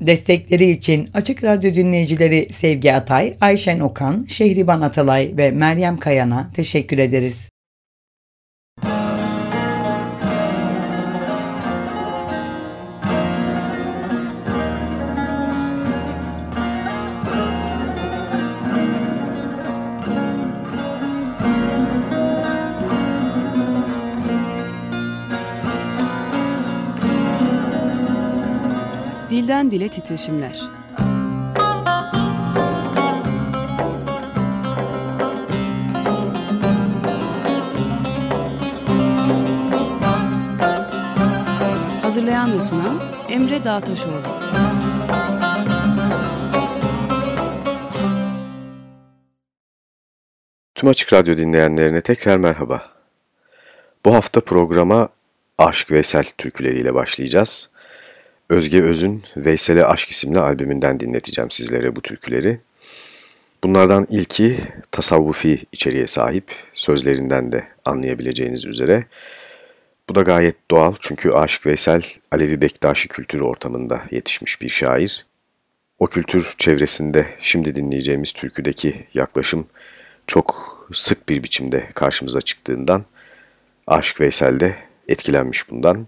Destekleri için Açık Radyo dinleyicileri Sevgi Atay, Ayşen Okan, Şehriban Atalay ve Meryem Kayan'a teşekkür ederiz. Dilden Dile Titreşimler Hazırlayan ve sunan Emre Dağtaşoğlu Tüm Açık Radyo dinleyenlerine tekrar merhaba. Bu hafta programa Aşk Veysel türküleriyle başlayacağız. Özge Öz'ün Veysel'e Aşk isimli albümünden dinleteceğim sizlere bu türküleri. Bunlardan ilki tasavvufi içeriğe sahip, sözlerinden de anlayabileceğiniz üzere. Bu da gayet doğal çünkü Aşık Veysel Alevi Bektaşi kültürü ortamında yetişmiş bir şair. O kültür çevresinde şimdi dinleyeceğimiz türküdeki yaklaşım çok sık bir biçimde karşımıza çıktığından Aşık Veysel de etkilenmiş bundan.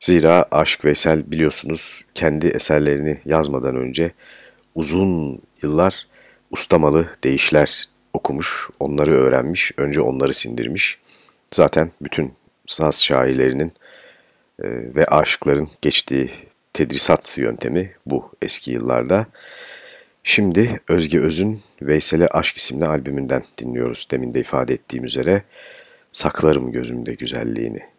Zira Aşık Veysel biliyorsunuz kendi eserlerini yazmadan önce uzun yıllar ustamalı değişler okumuş, onları öğrenmiş, önce onları sindirmiş. Zaten bütün saz şairlerinin e, ve aşıkların geçtiği tedrisat yöntemi bu eski yıllarda. Şimdi Özge Öz'ün Veysel'e Aşk isimli albümünden dinliyoruz demin de ifade ettiğim üzere. Saklarım gözümde güzelliğini.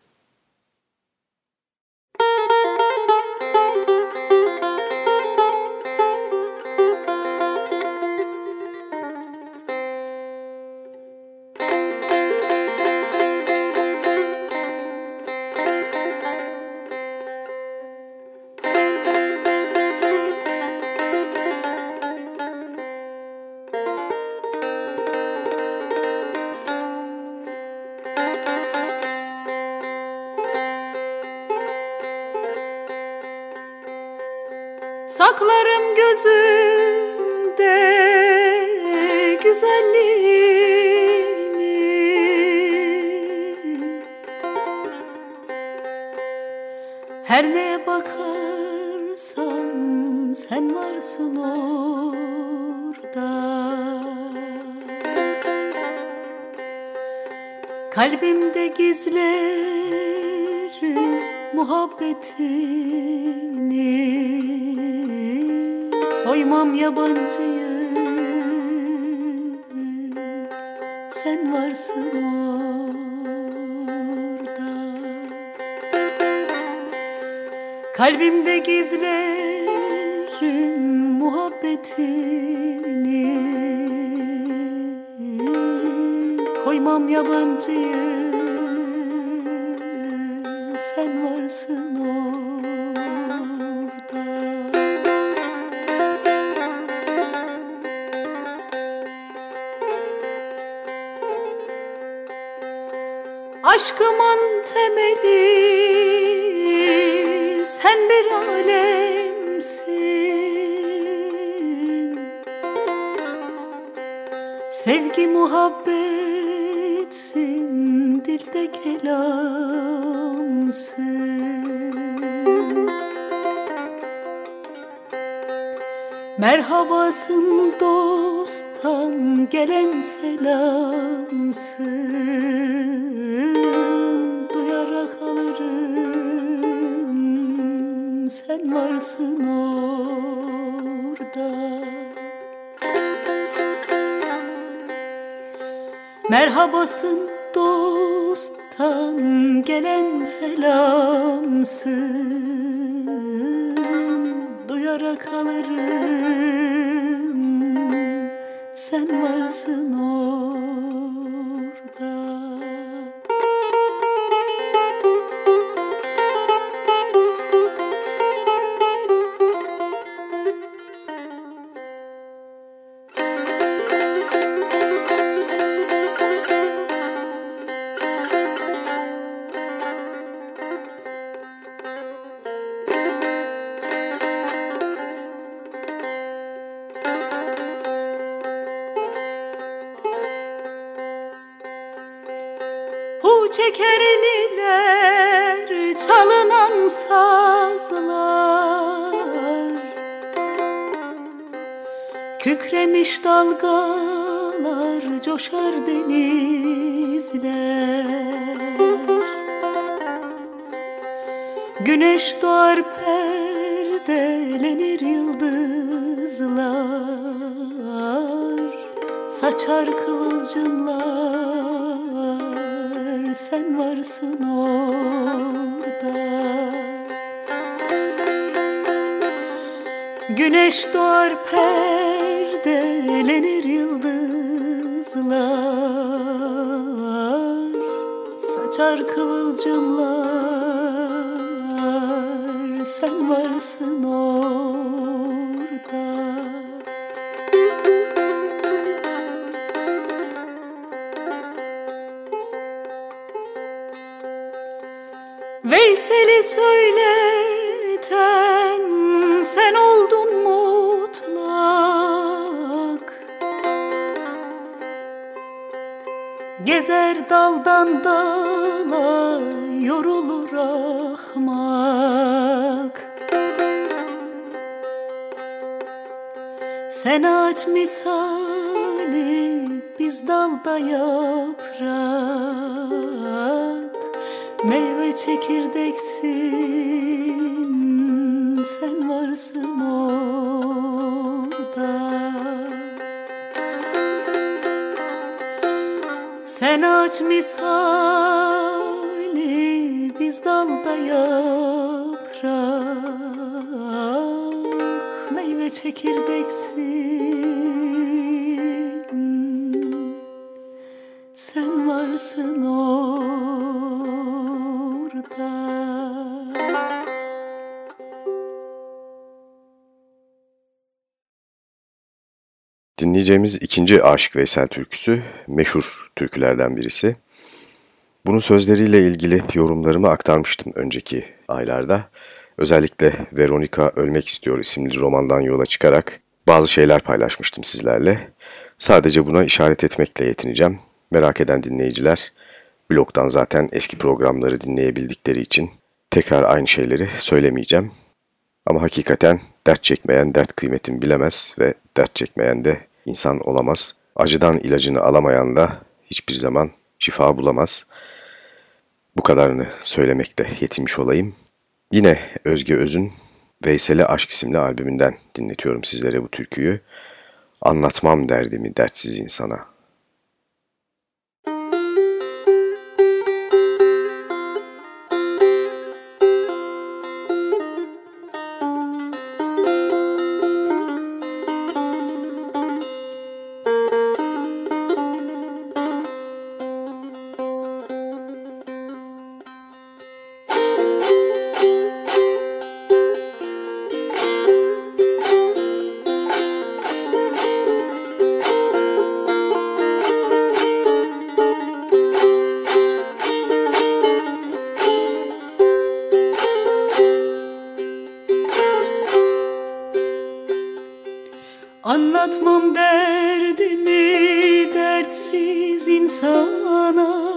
Gizlerim muhabbetini Koymam yabancıyı Sen varsın orada. Aşkımın temeli sen bir alemsin. Sevgi muhabbetsin dilde kelamsın. Merhabasın dosttan gelen selamsın orada Merhabasın dosttan gelen selamsın. Duyarak alırım sen varsın sazlar Kükremiş dalgalar coşar denizler. Güneş doğar perdelenir yıldızlar. Saçar kıvılcımlar sen varsın orada Güneş doğar perdelenir yıldızlar. Saçar kıvılcımlar sen varsın daldan dala yorulur ahmak. Sen ağaç misali biz dalda yaprak. Meyve çekirdeksin sen varsın orada Sen ağaç misali biz dalda yaprak Meyve çekirdeksin. Sen varsın orada Dinleyeceğimiz ikinci Aşık Veysel türküsü meşhur türkülerden birisi. Bunun sözleriyle ilgili yorumlarımı aktarmıştım önceki aylarda. Özellikle Veronika Ölmek İstiyor isimli romandan yola çıkarak bazı şeyler paylaşmıştım sizlerle. Sadece buna işaret etmekle yetineceğim. Merak eden dinleyiciler blogdan zaten eski programları dinleyebildikleri için tekrar aynı şeyleri söylemeyeceğim. Ama hakikaten dert çekmeyen dert kıymetini bilemez ve dert çekmeyen de insan olamaz. Acıdan ilacını alamayan da hiçbir zaman şifa bulamaz. Bu kadarını söylemekle yetinmiş olayım. Yine Özge Öz'ün Veysel'e Aşk isimli albümünden dinletiyorum sizlere bu türküyü. Anlatmam derdimi dertsiz insana. Anlatmam derdimi dertsiz insana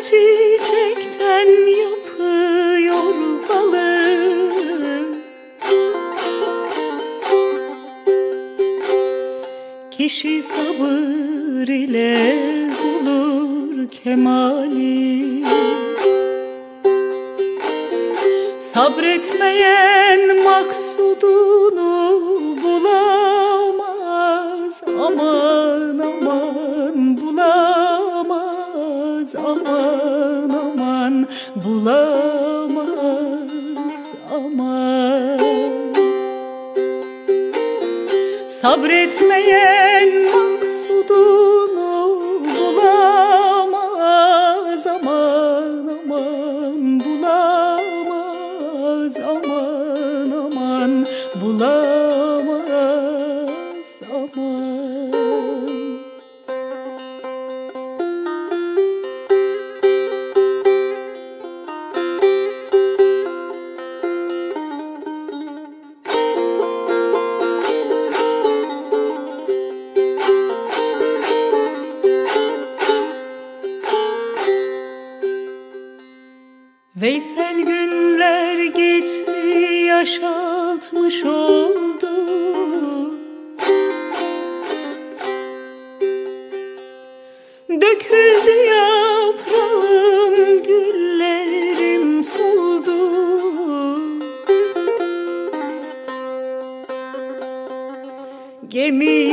çiçekten yapıyor balı. Kişi sabır ile bulur kemali. Sabretmeyen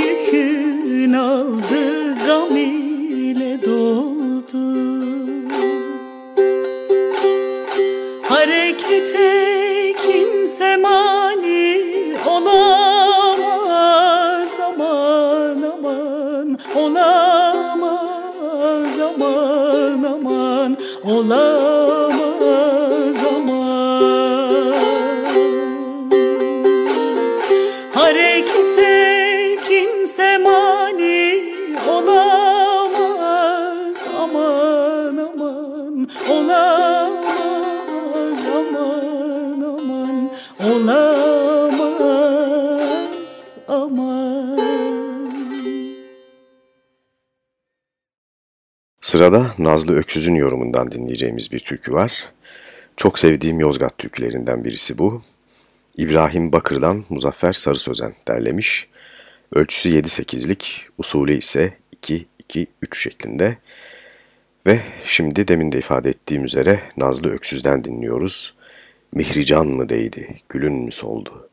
yükün aldı gam Sırada Nazlı Öksüz'ün yorumundan dinleyeceğimiz bir türkü var. Çok sevdiğim Yozgat türkülerinden birisi bu. İbrahim Bakır'dan Muzaffer Sarı Sözen derlemiş. Ölçüsü 7-8'lik, usulü ise 2-2-3 şeklinde. Ve şimdi demin de ifade ettiğim üzere Nazlı Öksüz'den dinliyoruz. Mihrican mı değdi, gülün mü soldu?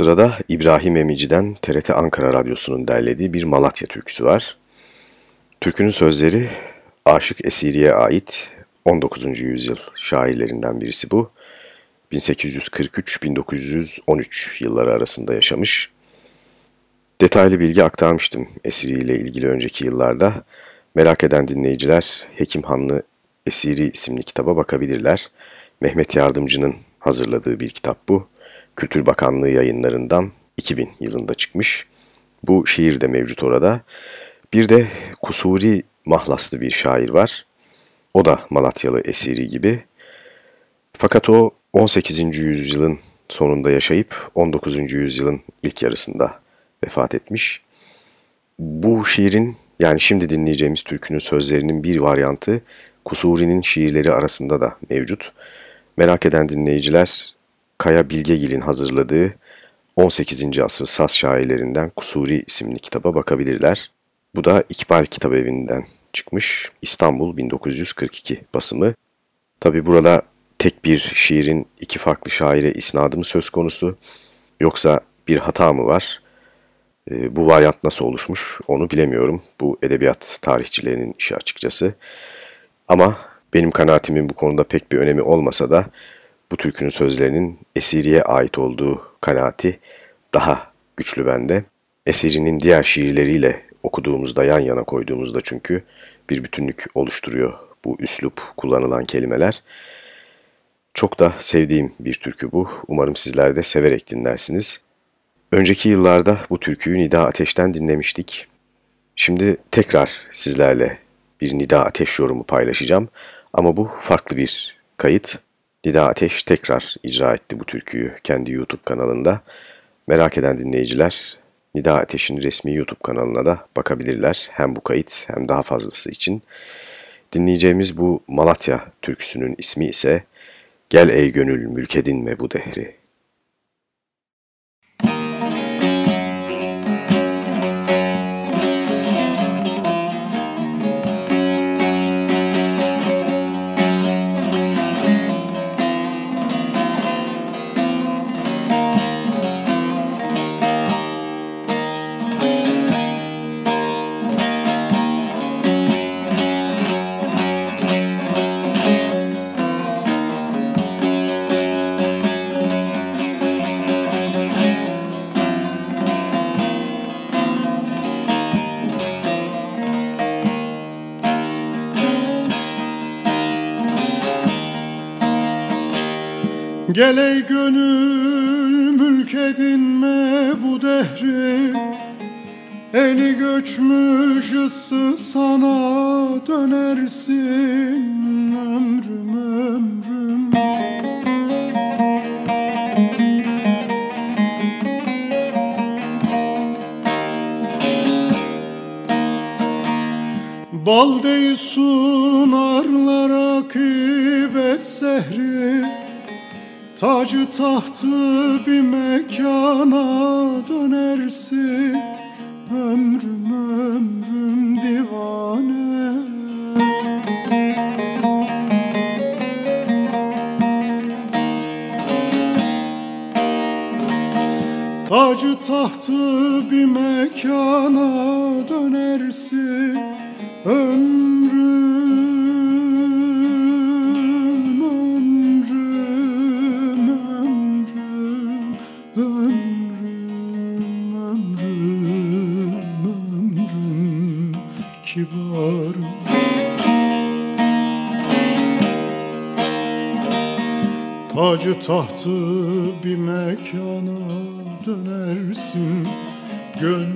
Sırada İbrahim Emici'den TRT Ankara Radyosu'nun derlediği bir Malatya türküsü var. Türkünün sözleri Aşık Esiri'ye ait 19. yüzyıl şairlerinden birisi bu. 1843-1913 yılları arasında yaşamış. Detaylı bilgi aktarmıştım Esiri ile ilgili önceki yıllarda. Merak eden dinleyiciler Hekim Hanlı Esiri isimli kitaba bakabilirler. Mehmet Yardımcı'nın hazırladığı bir kitap bu. Kültür Bakanlığı yayınlarından 2000 yılında çıkmış. Bu şiir de mevcut orada. Bir de Kusuri mahlaslı bir şair var. O da Malatyalı esiri gibi. Fakat o 18. yüzyılın sonunda yaşayıp 19. yüzyılın ilk yarısında vefat etmiş. Bu şiirin yani şimdi dinleyeceğimiz türkünün sözlerinin bir varyantı Kusuri'nin şiirleri arasında da mevcut. Merak eden dinleyiciler Kaya Bilgegil'in hazırladığı 18. asır Saz şairlerinden Kusuri isimli kitaba bakabilirler. Bu da İkbal Kitap Evi'nden çıkmış İstanbul 1942 basımı. Tabi burada tek bir şiirin iki farklı şaire isnadı mı söz konusu yoksa bir hata mı var? E, bu varyant nasıl oluşmuş onu bilemiyorum. Bu edebiyat tarihçilerinin işi açıkçası. Ama benim kanaatimin bu konuda pek bir önemi olmasa da bu türkünün sözlerinin Esiri'ye ait olduğu kanaati daha güçlü bende. Esiri'nin diğer şiirleriyle okuduğumuzda, yan yana koyduğumuzda çünkü bir bütünlük oluşturuyor bu üslup kullanılan kelimeler. Çok da sevdiğim bir türkü bu. Umarım sizler de severek dinlersiniz. Önceki yıllarda bu türküyü Nida Ateş'ten dinlemiştik. Şimdi tekrar sizlerle bir Nida Ateş yorumu paylaşacağım. Ama bu farklı bir kayıt. Nida Ateş tekrar icra etti bu türküyü kendi YouTube kanalında. Merak eden dinleyiciler Nida Ateş'in resmi YouTube kanalına da bakabilirler. Hem bu kayıt hem daha fazlası için. Dinleyeceğimiz bu Malatya türküsünün ismi ise Gel ey gönül mülkedinme bu dehri. Gele gönül mülk edinme bu dehri. Eli göçmüş ısı sana dönersin ömrüm ömrüm. Bal değil sunarlar akıbet zehri Tacı tahtı bir mekana dönersin. Ömrüm ömrüm divane. Tacı tahtı bir mekana dönersin. Ömrüm Tacı tahtı bir mekana dönersin. Gönül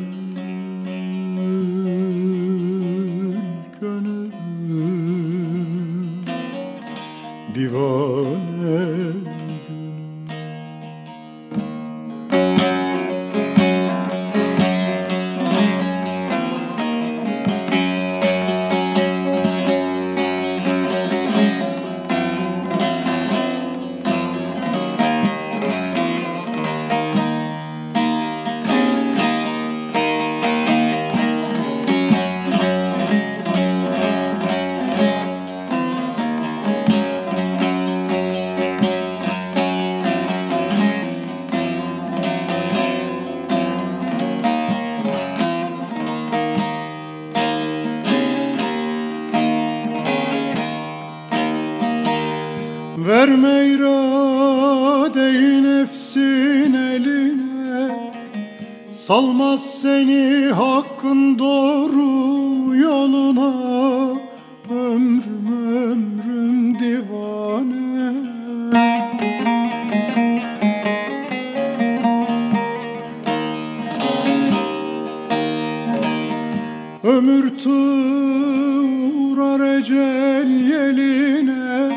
yeline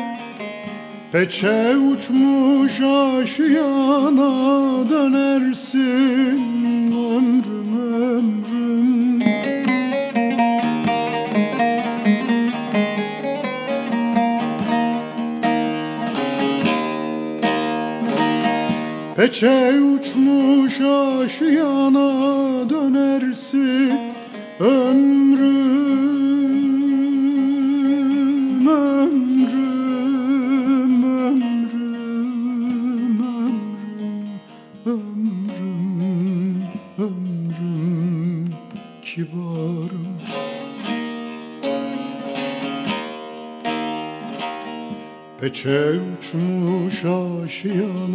Peçe uçmuş aşiyana dönersin ömrüm ömrüm. Peçe uçmuş aşiyana dönersin ömrüm Peçe uçmuş aşiyana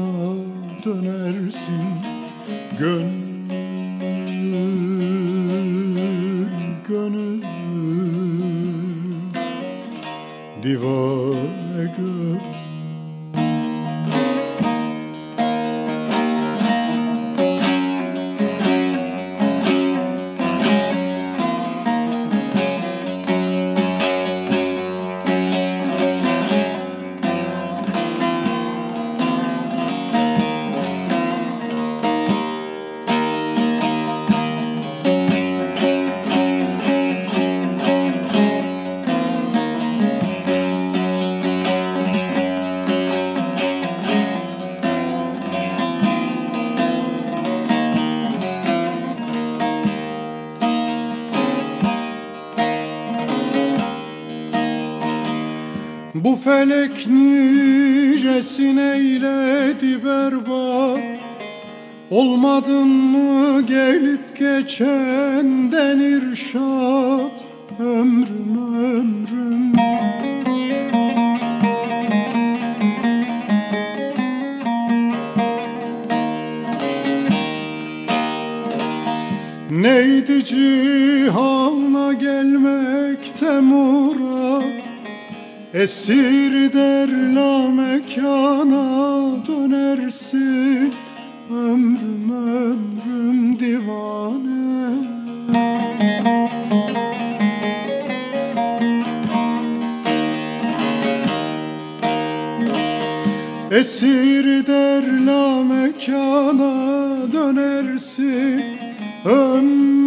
Bu felek nicesin eyledi berbat. Olmadın mı gelip geçenden irşat? Ömrüm ömrüm. Neydi cihana gelmekte murat Esir derla mekana dönersin Ömrüm ömrüm divane. Esir derla mekana dönersin Ömrüm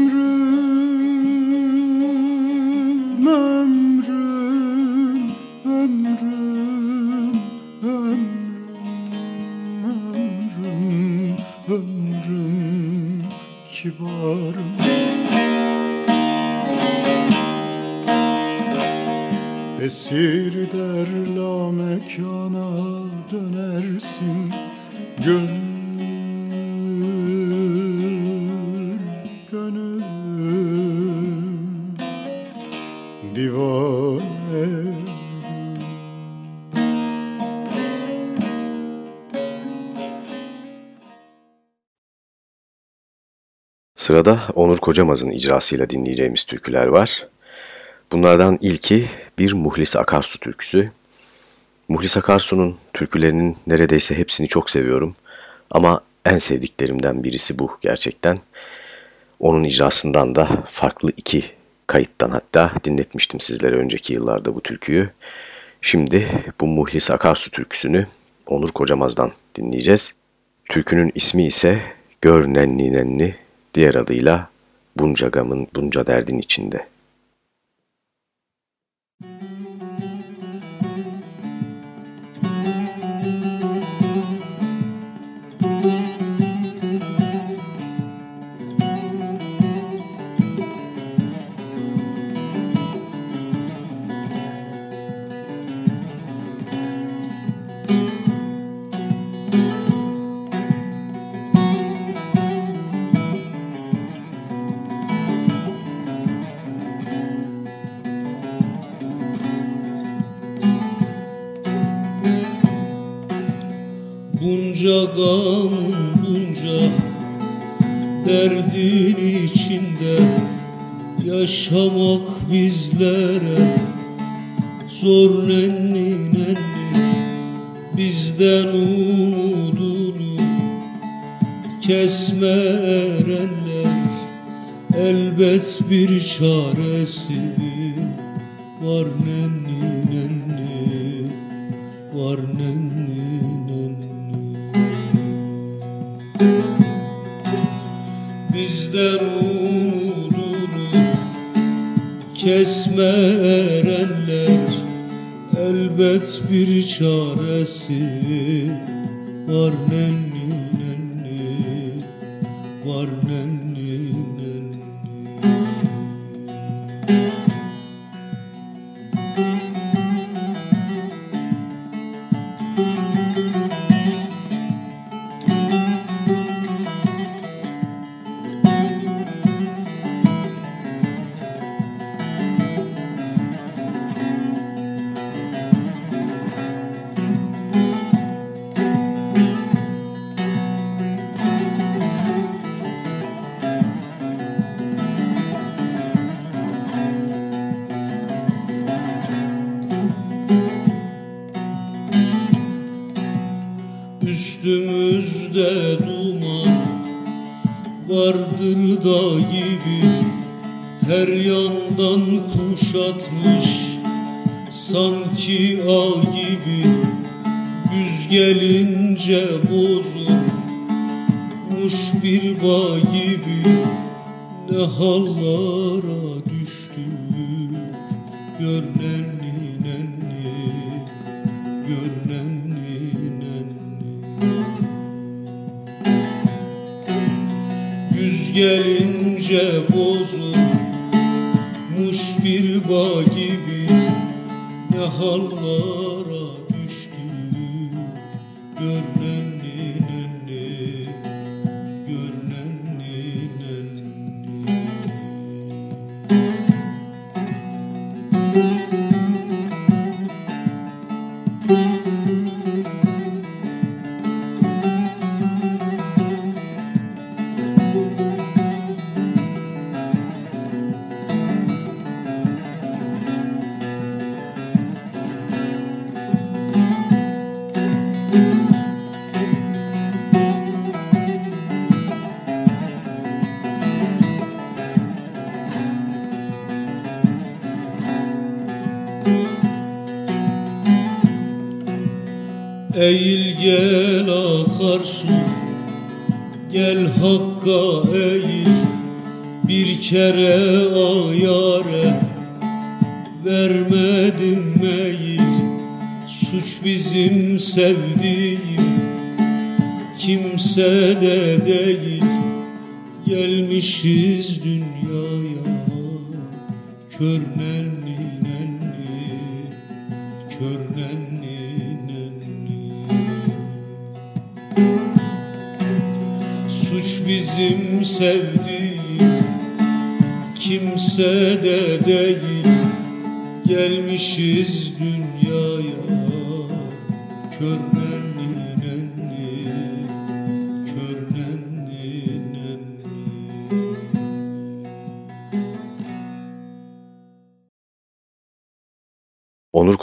kibarım Esir derla mekana dönersin Gönül, Sırada Onur Kocamaz'ın icrasıyla dinleyeceğimiz türküler var. Bunlardan ilki bir Muhlis Akarsu türküsü. Muhlis Akarsu'nun türkülerinin neredeyse hepsini çok seviyorum. Ama en sevdiklerimden birisi bu gerçekten. Onun icrasından da farklı iki kayıttan hatta dinletmiştim sizlere önceki yıllarda bu türküyü. Şimdi bu Muhlis Akarsu türküsünü Onur Kocamaz'dan dinleyeceğiz. Türkünün ismi ise Gör Nenni Nenni diğer adıyla bunca gamın bunca derdin içinde. Gamın bunca derdin içinde yaşamak bizlere zor nenni nenni bizden umudunu kesme erenler elbet bir çaresi var nenni kesme erenler elbet bir çaresi var nenni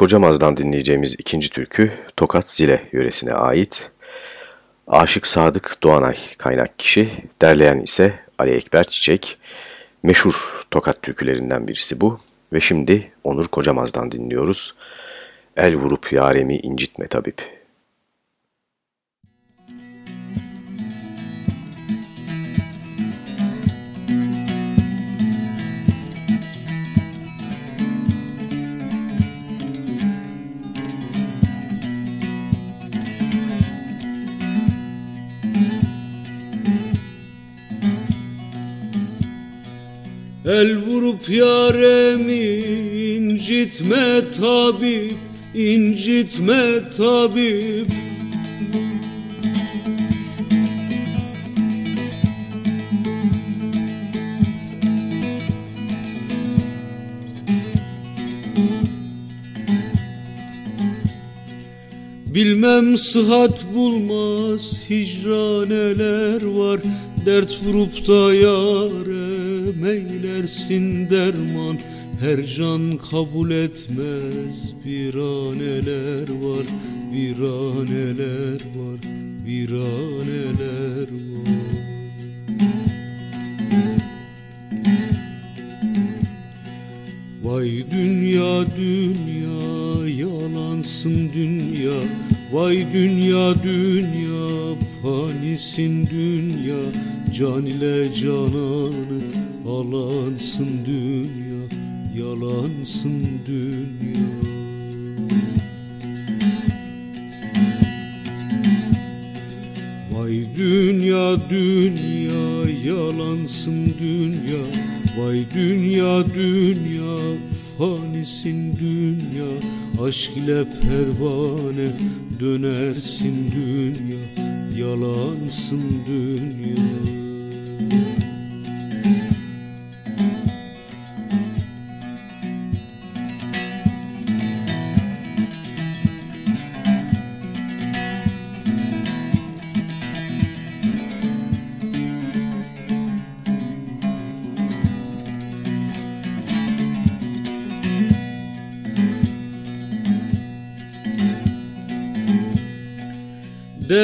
Kocamaz'dan dinleyeceğimiz ikinci türkü Tokat Zile yöresine ait. Aşık Sadık Doğanay kaynak kişi, derleyen ise Ali Ekber Çiçek. Meşhur Tokat türkülerinden birisi bu ve şimdi Onur Kocamaz'dan dinliyoruz. El vurup yaremi incitme tabip. El vurup yaremi incitme tabip incitme tabip. Bilmem sıhhat bulmaz hicraneler var Dert vurup da yare meylersin derman. Her can kabul etmez viraneler var Viraneler var, viraneler var. Vay dünya dünya yalansın dünya Vay dünya dünya fanisin dünya. Can ile cananı alansın dünya Yalansın dünya. Vay dünya dünya yalansın dünya. Vay dünya dünya fanisin dünya. Aşk ile pervane dönersin dünya Yalansın dünya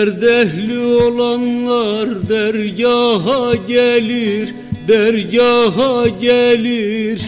Derd ehli olanlar dergaha gelir, dergaha gelir.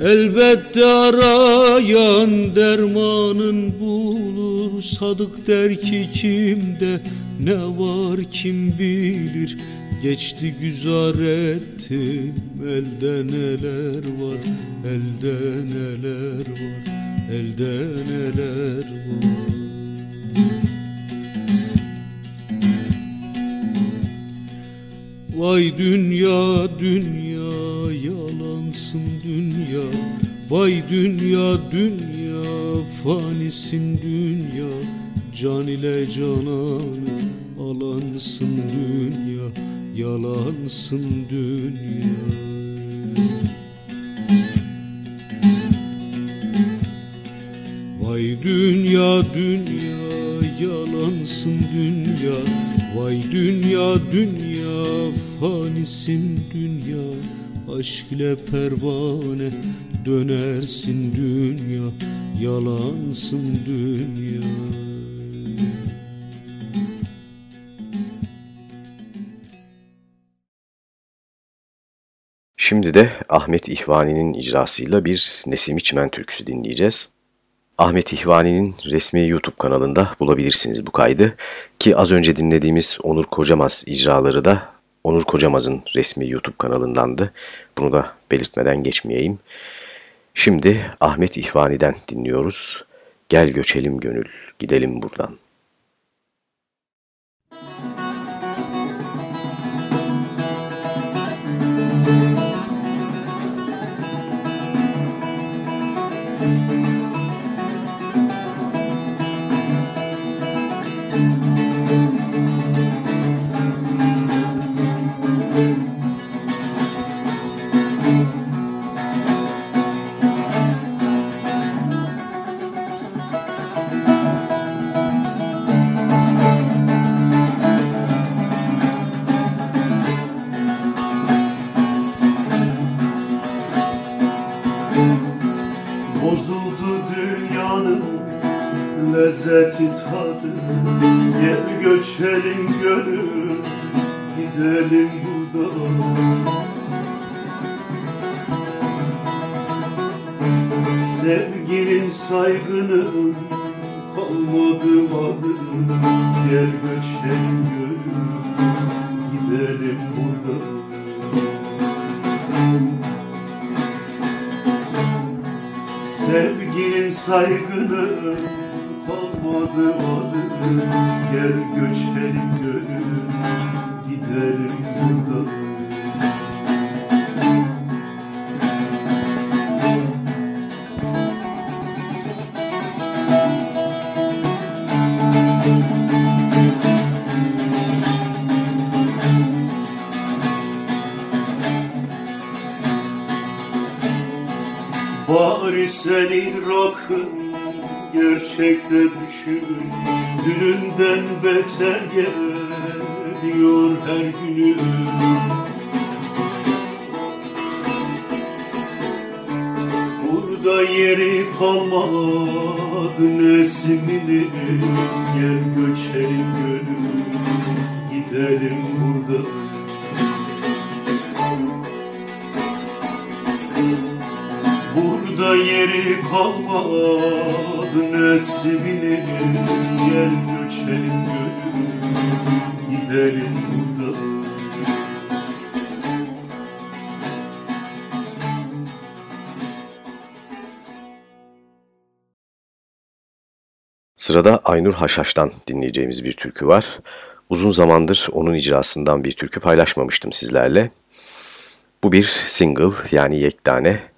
Elbette arayan dermanın bulur Sadık der ki kimde ne var kim bilir? Geçti güzar ettim. Elde neler var? Elde neler var? Elde neler var? Vay dünya dünya yalansın dünya. Vay dünya dünya fanisin dünya Can ile cananı alansın dünya Yalansın dünya. Vay dünya dünya yalansın dünya. Vay dünya dünya fanisin dünya. Aşk ile pervane dönersin dünya Yalansın dünya Şimdi de Ahmet İhvani'nin icrasıyla bir Nesim İçmen türküsü dinleyeceğiz. Ahmet İhvani'nin resmi YouTube kanalında bulabilirsiniz bu kaydı. Ki az önce dinlediğimiz Onur Kocamaz icraları da Onur Kocamaz'ın resmi YouTube kanalındandı. Bunu da belirtmeden geçmeyeyim. Şimdi Ahmet İhvani'den dinliyoruz. Gel göçelim gönül, gidelim buradan. Lezzeti tadı Gel göçelim gönül gidelim buradan Sevginin saygının kalmadı adı Gel göçelim gönül gidelim buradan Sevginin saygının kalmadı adı Gel göçelim gönül. Gidelim buradan. Bari senin rakın. Gerçekte düşün Dününden beter geliyor her günü. Burada yeri kalmadı nesimini. Gel göçelim gönül gidelim buradan Burada yeri kalmadı Sırada Aynur Haşhaş'tan dinleyeceğimiz bir türkü var. Uzun zamandır onun icrasından bir türkü paylaşmamıştım sizlerle. Bu bir single yani yekdane.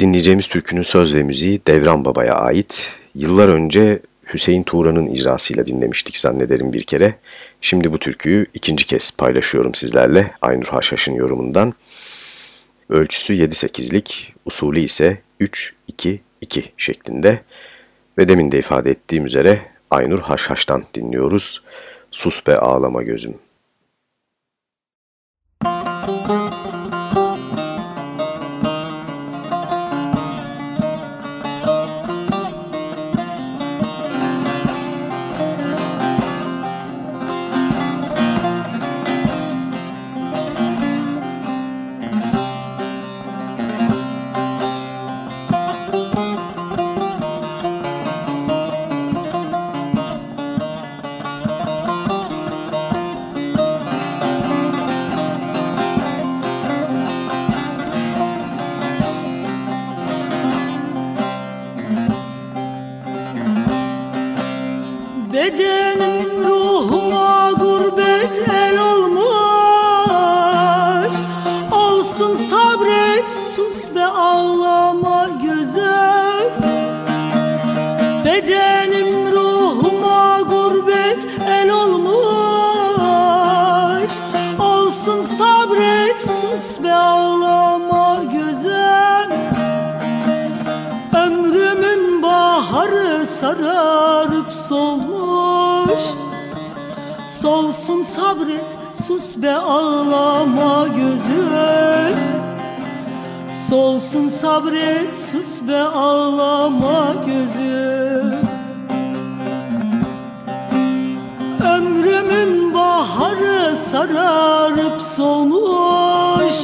Dinleyeceğimiz türkünün söz ve müziği Devran Baba'ya ait. Yıllar önce Hüseyin Tuğra'nın icrasıyla dinlemiştik zannederim bir kere. Şimdi bu türküyü ikinci kez paylaşıyorum sizlerle Aynur Haşhaş'ın yorumundan. Ölçüsü 7-8'lik, usulü ise 3-2-2 şeklinde. Ve demin de ifade ettiğim üzere Aynur Haşhaş'tan dinliyoruz. Sus be ağlama gözüm. Ağlama gözüm Solsun sabret sus be ağlama gözüm. Ömrümün baharı sararıp solmuş.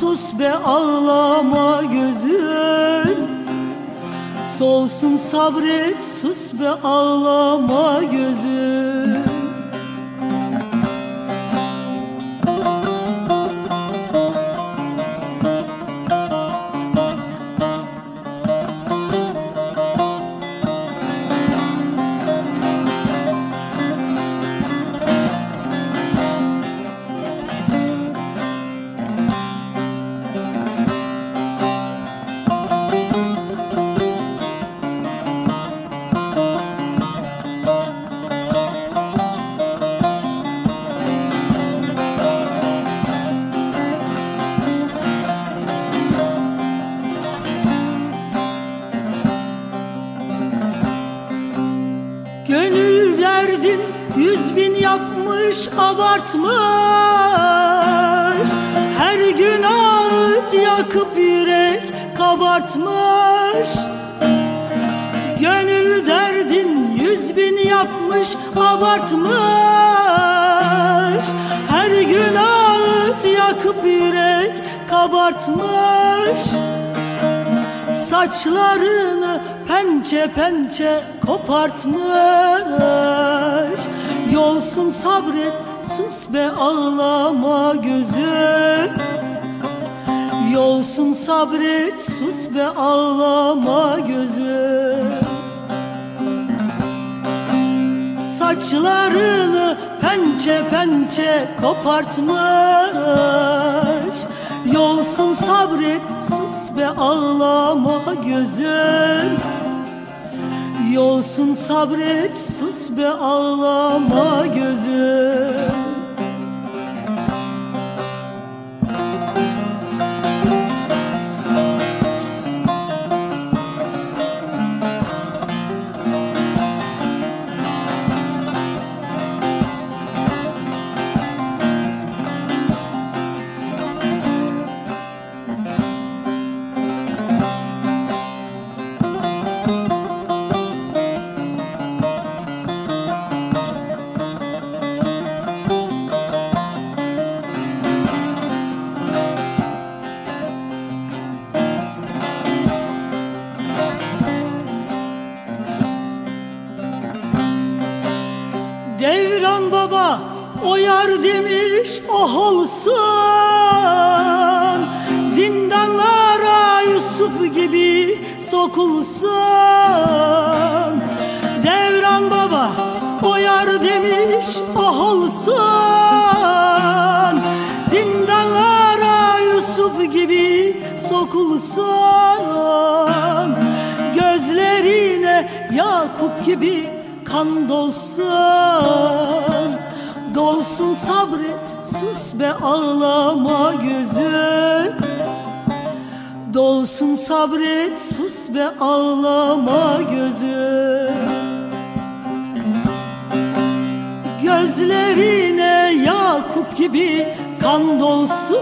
Sus be ağlama gözüm. Solsun sabret sus be ağlama gözüm Saçlarını pençe pençe kopartmış. Yolsun sabret sus be ağlama gözüm Yolsun sabret sus be ağlama gözüm Saçlarını pençe pençe kopartmış. Yolsun sabret sus be ağlama gözüm. Yolsun sabret sus be ağlama gözüm Sabret sus be ağlama gözüm. Dolsun sabret sus be ağlama gözüm. Gözlerine Yakup gibi kan dolsun.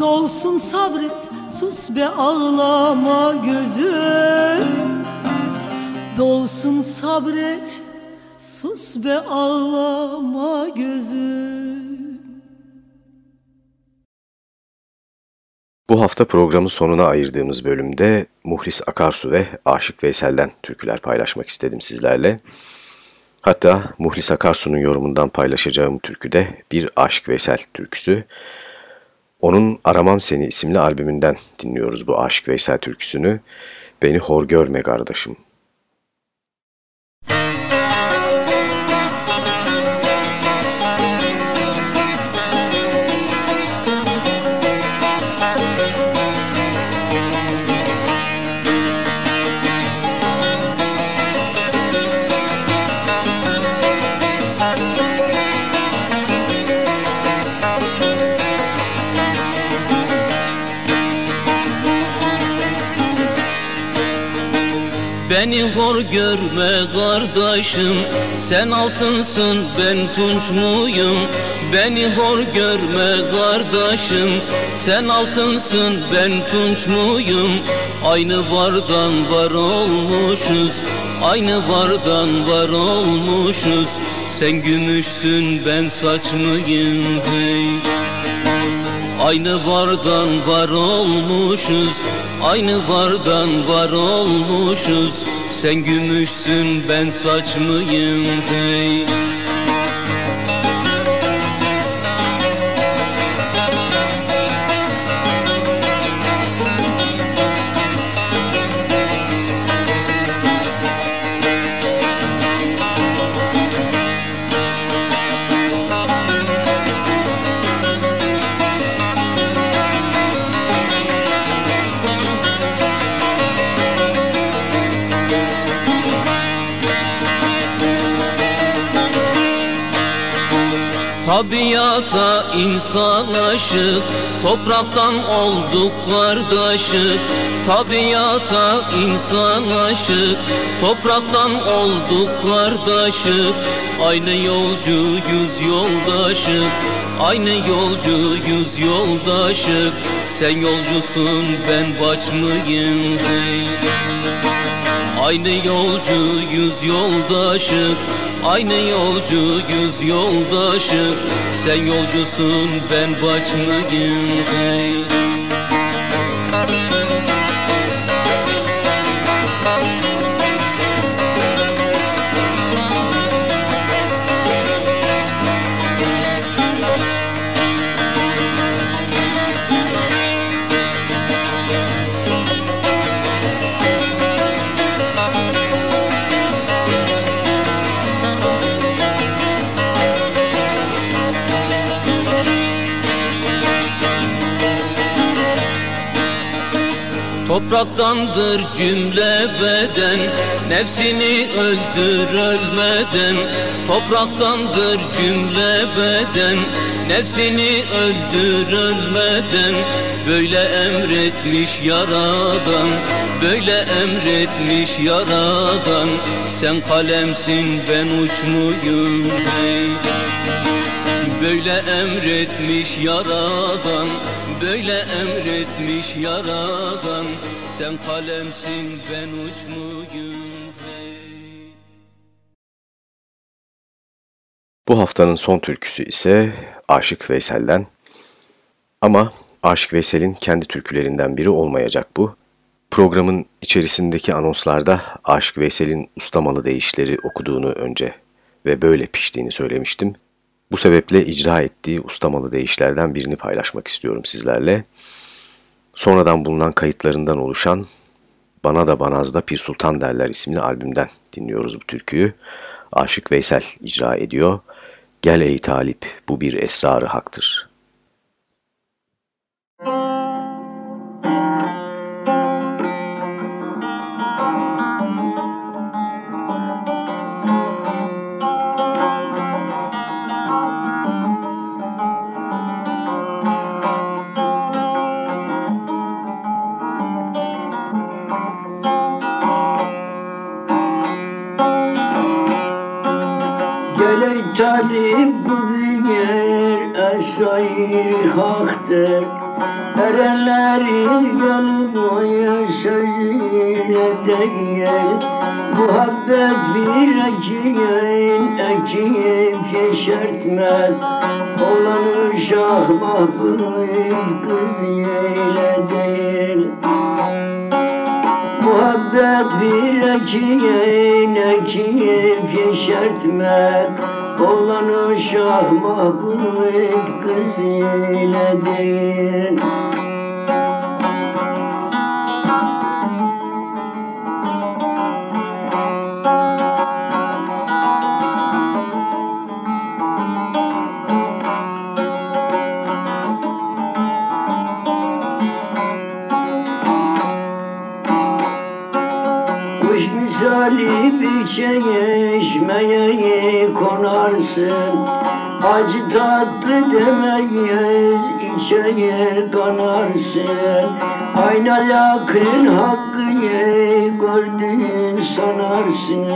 Dolsun sabret sus be ağlama gözüm. Dolsun sabret sus be ağlama gözüm Bu hafta programın sonuna ayırdığımız bölümde Muhlis Akarsu ve Aşık Veysel'den türküler paylaşmak istedim sizlerle. Hatta Muhlis Akarsu'nun yorumundan paylaşacağım türküde bir Aşık Veysel türküsü. Onun Aramam Seni isimli albümünden dinliyoruz bu Aşık Veysel türküsünü. Beni hor görme kardeşim. Beni hor görme kardeşim Sen altınsın ben tunç muyum? Beni hor görme kardeşim Sen altınsın ben tunç muyum? Aynı vardan var olmuşuz Aynı vardan var olmuşuz. Sen gümüşsün ben saç mıyım? Hey. Aynı vardan var olmuşuz Aynı vardan var olmuşuz. Sen gümüşsün ben saç mıyım hey insan aşık Topraktan olduk kardeşik. Tabiata insan aşık Topraktan olduk kardeşik. Aynı yolcuyuz yoldaşık Aynı yolcuyuz yoldaşık. Sen yolcusun ben baş mıyım? Hey Aynı yolcuyuz yoldaşık Aynı yolcuyuz yoldaşım Sen yolcusun ben başmıyım hey Topraktandır cümle beden Nefsini öldür ölmeden. Topraktandır cümle beden Nefsini öldür ölmeden. Böyle emretmiş yaradan Böyle emretmiş yaradan. Sen kalemsin ben uçmuyum hey Böyle emretmiş yaradan Böyle emretmiş yaradan Sen kalemsin ben hey. Bu haftanın son türküsü ise Aşık Veysel'den. Ama Aşık Veysel'in kendi türkülerinden biri olmayacak bu. Programın içerisindeki anonslarda Aşık Veysel'in ustamalı deyişleri okuduğunu önce ve böyle piştiğini söylemiştim. Bu sebeple icra ettiği ustamalı deyişlerden birini paylaşmak istiyorum sizlerle. Sonradan bulunan kayıtlarından oluşan Bana da Banaz'da Pir Sultan Derler isimli albümden dinliyoruz bu türküyü. Aşık Veysel icra ediyor. Gel ey talip bu bir esrarı haktır. Talip bir esayir haktır. Erenlerin gönlü sözüne değil Muhabbet bir ekin ekip yeşertmez Olanı şah mahbub kız yeyle değil Muhabbet bir ekin ekip yeşertmez Olanı şah mahbub kız eyledin çeşmeye konarsın. Acı tatlı demeyiz içer kanarsın Ayna yakın hakkı gördün sanarsın.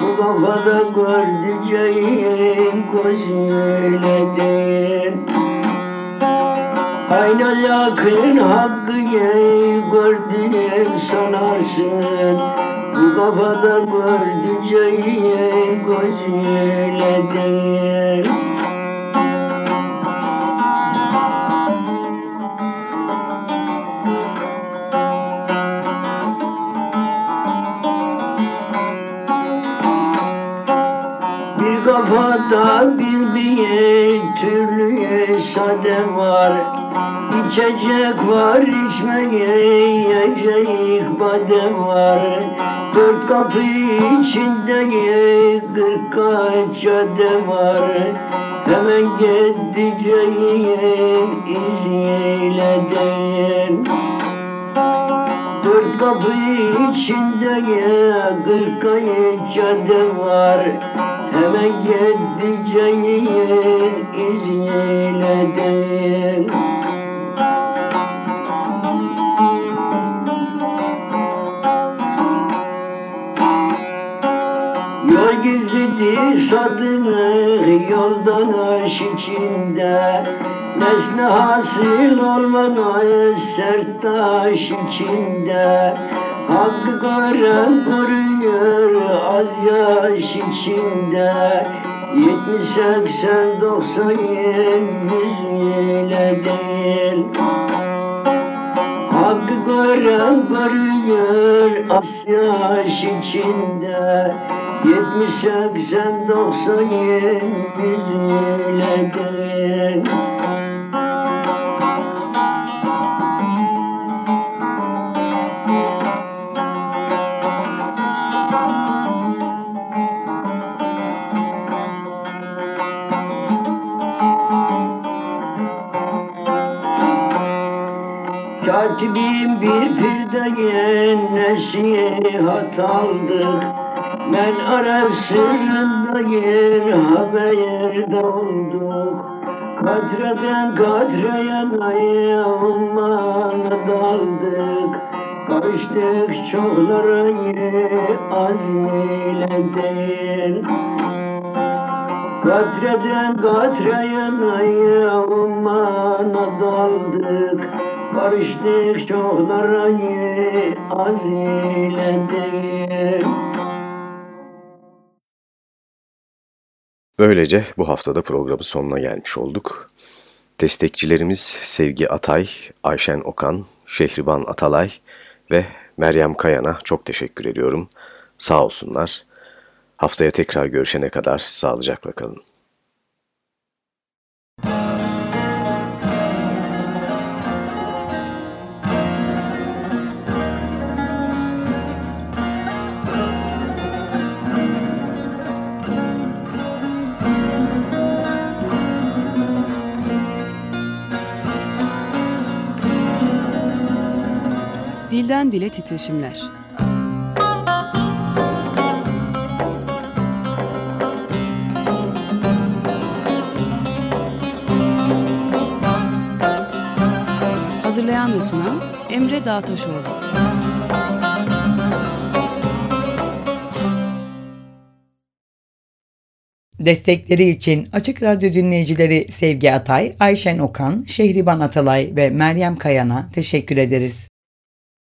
Bu kafada gördüceğin gözüyle değil Ayna yakın hakkı gördün sanarsın Kafada gördü çayı gözüyle değil Bir kafada bir diye türlüye sade var. İçecek var, içmeye yiyecek badem var. Dört kapı içinde kırk kaç cadde var. Hemen gideceğim izniyle değil Dört kapı içinde kırk kaç cadde var. Hemen gideceğim izniyle değil sadını yoldan aş içinde. Nesne hasıl olmana sert taş içinde. Hakkı gören koruyor az yaş içinde. Yetmiş, seksen, doksan, yüz ile değil. Hakkı gören görüyor Asyaş içinde Yetmiş, seksen, doksan, yüz ile değil Katibim bir firdegen nesihat aldık Ben Arap sırrında yer haberde olduk Katreden katreye naya ummana daldık. Karıştık çoklara az ile değil Katreden katreye naya ummana daldık. Barıştık çoklara az ile değil Böylece bu haftada programın sonuna gelmiş olduk. Destekçilerimiz Sevgi Atay, Ayşen Okan, Şehriban Atalay ve Meryem Kayan'a çok teşekkür ediyorum. Sağ olsunlar. Haftaya tekrar görüşene kadar sağlıcakla kalın. Dilden dile titreşimler. Hazırlayan ve sunan Emre Dağtaşoğlu. Destekleri için Açık Radyo dinleyicileri Sevgi Atay, Ayşen Okan, Şehriban Atalay ve Meryem Kayan'a teşekkür ederiz.